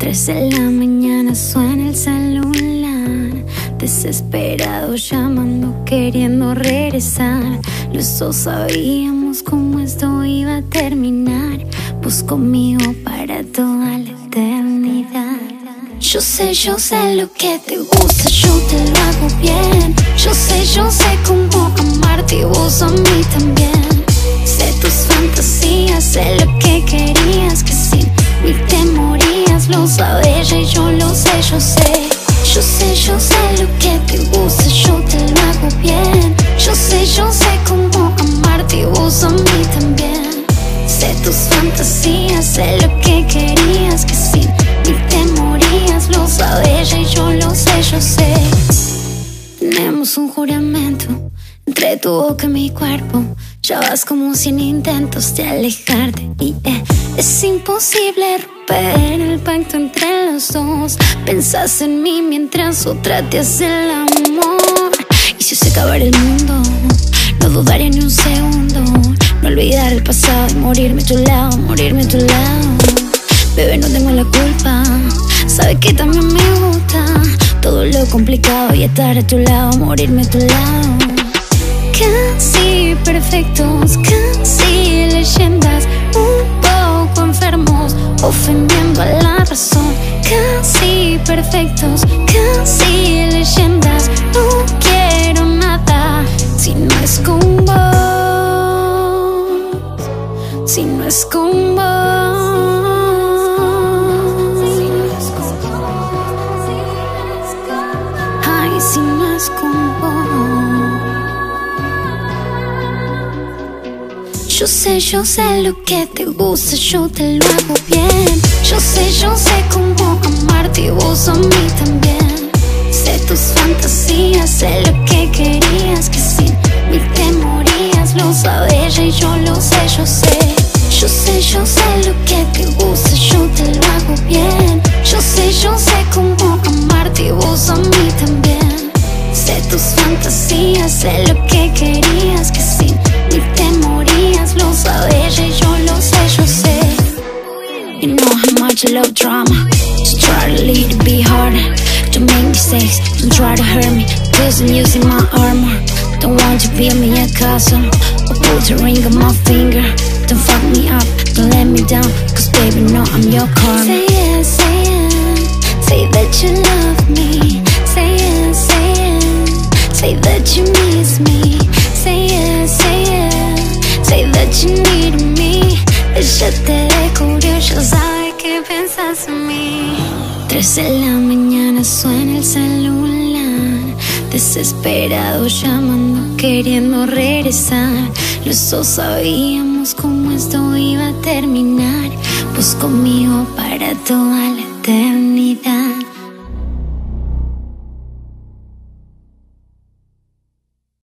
Tres de la mañana suena el celular. Desesperado llamando, queriendo regresar. Los dos sabíamos cómo esto iba a terminar. Pues conmigo para toda la eternidad. Yo sé, yo sé lo que te gusta, yo te lo hago bien. Yo sé, yo sé cómo amarte y vos a mí también. Yo sé, yo sé. Yo sé, yo sé lo que te gusta, yo te lo hago bien. Yo sé, yo sé cómo amarte y vos a mí también. Sé tus fantasías, sé lo que querías, que sin mí te morías. Lo sabes y yo lo sé, yo sé. Tenemos un juramento entre tu boca y mi cuerpo. Ya vas como sin intentos de alejarte y eh, es imposible romper el pacto entre los dos. Pensás en mí mientras otra te hace el amor. Y si se acabara el mundo, no dudaría ni un segundo. No olvidar el pasado y morirme a tu lado, morirme a tu lado. Bebé, no tengo la culpa. Sabe que también me gusta todo lo complicado y estar a tu lado, morirme a tu lado. Casi perfectos, casi leyendas, un poco enfermos, ofendiendo a la razón. Casi perfectos, casi leyendas, no quiero nada si no es con vos, si no es con vos. Ay, si no es con vos. Yo sé, yo sé lo que te gusta, yo te lo hago bien. Yo sé, yo sé cómo amarte y vos a mí también. Sé tus fantasías, sé lo que querías, que sin mí te morías. Lo sabes y yo lo sé, yo sé. Yo sé, yo sé lo que te gusta, yo te lo hago bien. Yo sé, yo sé cómo amarte y vos a mí también. Sé tus fantasías, sé lo que querías, I love drama. Just try to lead it be harder. Don't make mistakes, don't try to hurt me. Cause I'm using my armor. Don't want to be me a castle. Or put a ring on my finger. Don't fuck me up, don't let me down. Cause baby, no, I'm your karma. Say yes, say yes. Say that you love me. Say yes, say yes. Say that you miss me. Say yes, say yes. Say that you need me. 3 de la mañana suena el celular. Desesperado llamando, queriendo regresar. Los dos sabíamos cómo esto iba a terminar. Pues conmigo para toda la eternidad.